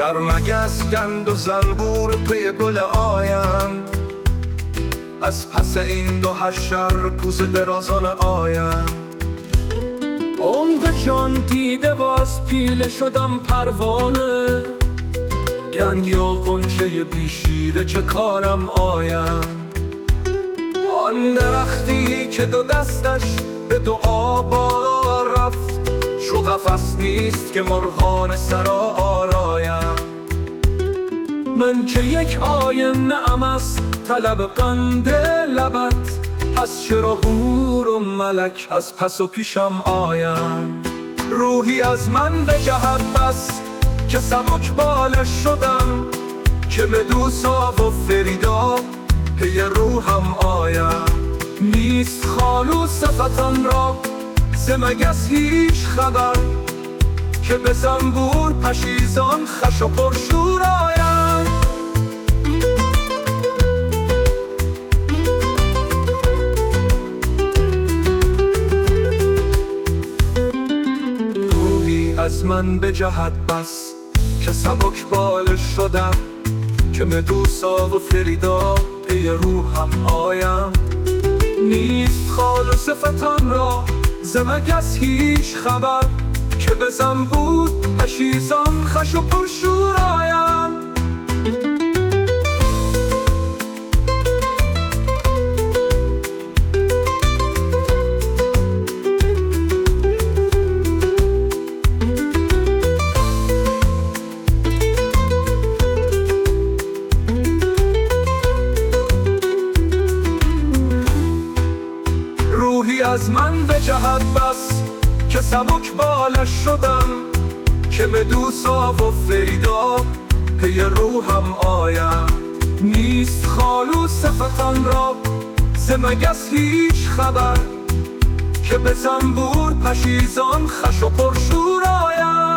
خرمگس گند و زنبور پی گل آیند از پس این دو حشر کوز درازان آیند عمق جان دیده باز پیله شدم پروانه گنگ یا غنچه بیشیره چه کارم آیم آن درختی که دو دستش به دعا بالا رفت چو قفس نیست که مرغان سرا آرایم من که یک آینه ام از طلب قند لبت پس چرا هور و ملک از پس و پیشم آیم. روحی از من بجهد بس که سبک بالش شدم که مدوسا و فریدا پی روحم آیم. نیست خالو صفتان را ز مگس هیچ خبر که به زنبور پشیزان خش و پرشور آیم. از من به جهت بس که سبک بال شدم که مدوسا و فریدا پی روحم آیم. نیست خال و صفتان را ز مگس هیچ خبر که به زنبور پشیزان خش و پرشور از من به جهت بس که سبک بالش شدم که مدوسا و فریدا پی روحم آیم. نیست خالو صفتان را ز مگس هیچ خبر که به زنبور پشیزان خش و پرشور آیم.